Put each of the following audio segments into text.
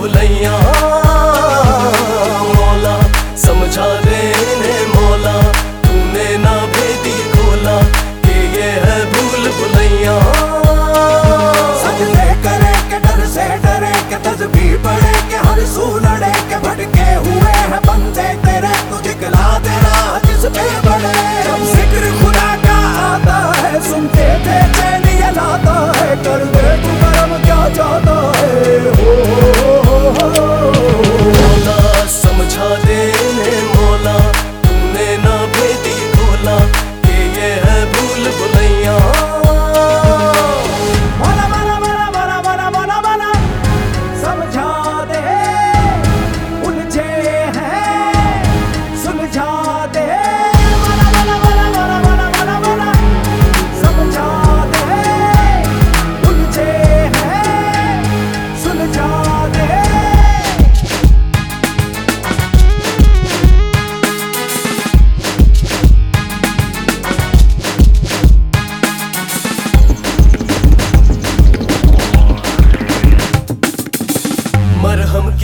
ਬੁਲਈਆਂ।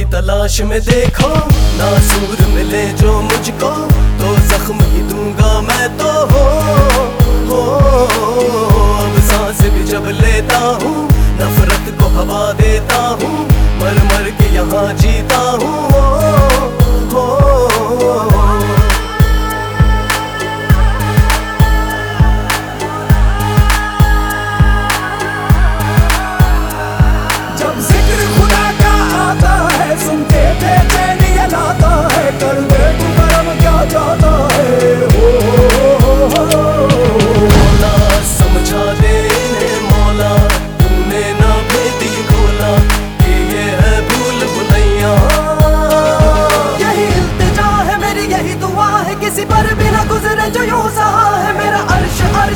तलाश में देखो ना सूर मिले जो मुझको तो जख्म ही दूँगा मैं तो हो, हो, अब सांस भी जब लेता हूँ नफरत को हवा देता हूँ मर मर के यहाँ जीता हो,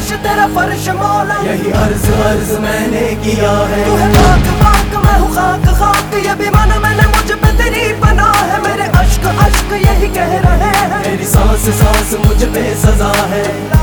तेरा फर्श मौला। यही अर्ज़ अर्ज़ मैंने किया है। तू है पाक पाक मैं हूँ खाक खाक। ये भी मन मैंने मुझ पे तेरी बना है। मेरे अश्क अश्क यही कह रहे हैं। मेरी सांस सांस मुझ पे सजा है।